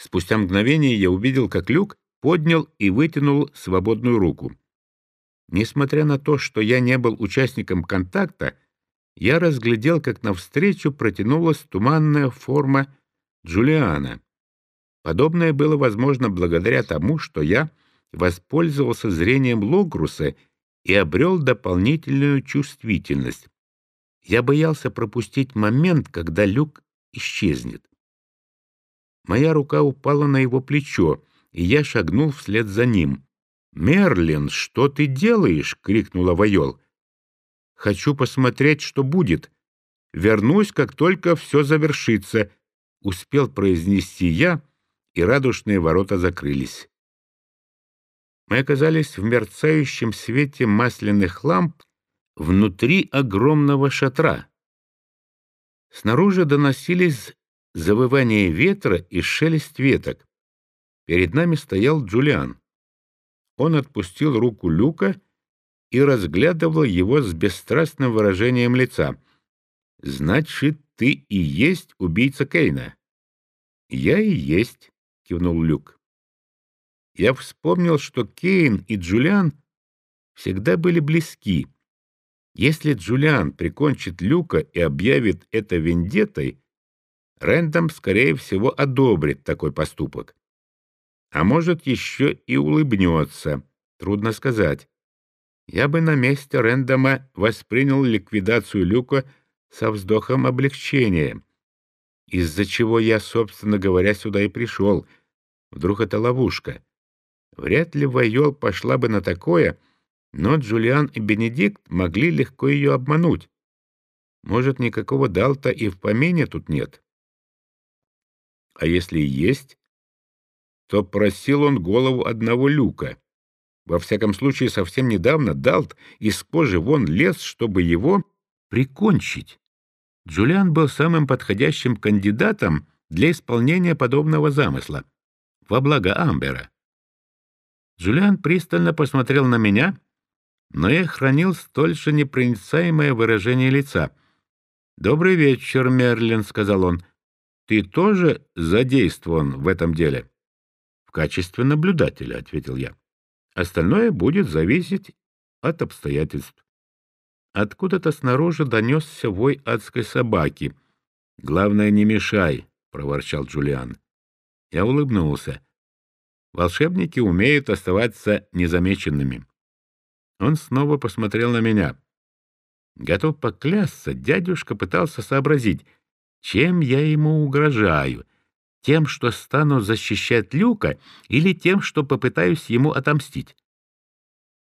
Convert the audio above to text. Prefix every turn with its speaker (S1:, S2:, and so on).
S1: Спустя мгновение я увидел, как Люк поднял и вытянул свободную руку. Несмотря на то, что я не был участником контакта, я разглядел, как навстречу протянулась туманная форма Джулиана. Подобное было возможно благодаря тому, что я воспользовался зрением Логруса и обрел дополнительную чувствительность. Я боялся пропустить момент, когда люк исчезнет. Моя рука упала на его плечо, и я шагнул вслед за ним. «Мерлин, что ты делаешь?» — крикнула Вайол. «Хочу посмотреть, что будет. Вернусь, как только все завершится», — успел произнести я, и радужные ворота закрылись. Мы оказались в мерцающем свете масляных ламп внутри огромного шатра. Снаружи доносились завывание ветра и шелест веток. Перед нами стоял Джулиан. Он отпустил руку Люка и разглядывал его с бесстрастным выражением лица. «Значит, ты и есть убийца Кейна?» «Я и есть», — кивнул Люк. Я вспомнил, что Кейн и Джулиан всегда были близки. Если Джулиан прикончит Люка и объявит это вендеттой, Рэндом, скорее всего, одобрит такой поступок. А может, еще и улыбнется. Трудно сказать. Я бы на месте Рэндома воспринял ликвидацию Люка со вздохом облегчения, из-за чего я, собственно говоря, сюда и пришел. Вдруг это ловушка. Вряд ли Вайол пошла бы на такое, но Джулиан и Бенедикт могли легко ее обмануть. Может, никакого Далта и в помине тут нет. А если и есть, то просил он голову одного люка. Во всяком случае, совсем недавно Далт из кожи вон лез, чтобы его прикончить. Джулиан был самым подходящим кандидатом для исполнения подобного замысла во благо Амбера. Джулиан пристально посмотрел на меня, но я хранил столь же непроницаемое выражение лица. «Добрый вечер, Мерлин», — сказал он. «Ты тоже задействован в этом деле?» «В качестве наблюдателя», — ответил я. «Остальное будет зависеть от обстоятельств». Откуда-то снаружи донесся вой адской собаки. «Главное, не мешай», — проворчал Джулиан. Я улыбнулся. Волшебники умеют оставаться незамеченными. Он снова посмотрел на меня. Готов поклясться, дядюшка пытался сообразить, чем я ему угрожаю, тем, что стану защищать Люка, или тем, что попытаюсь ему отомстить.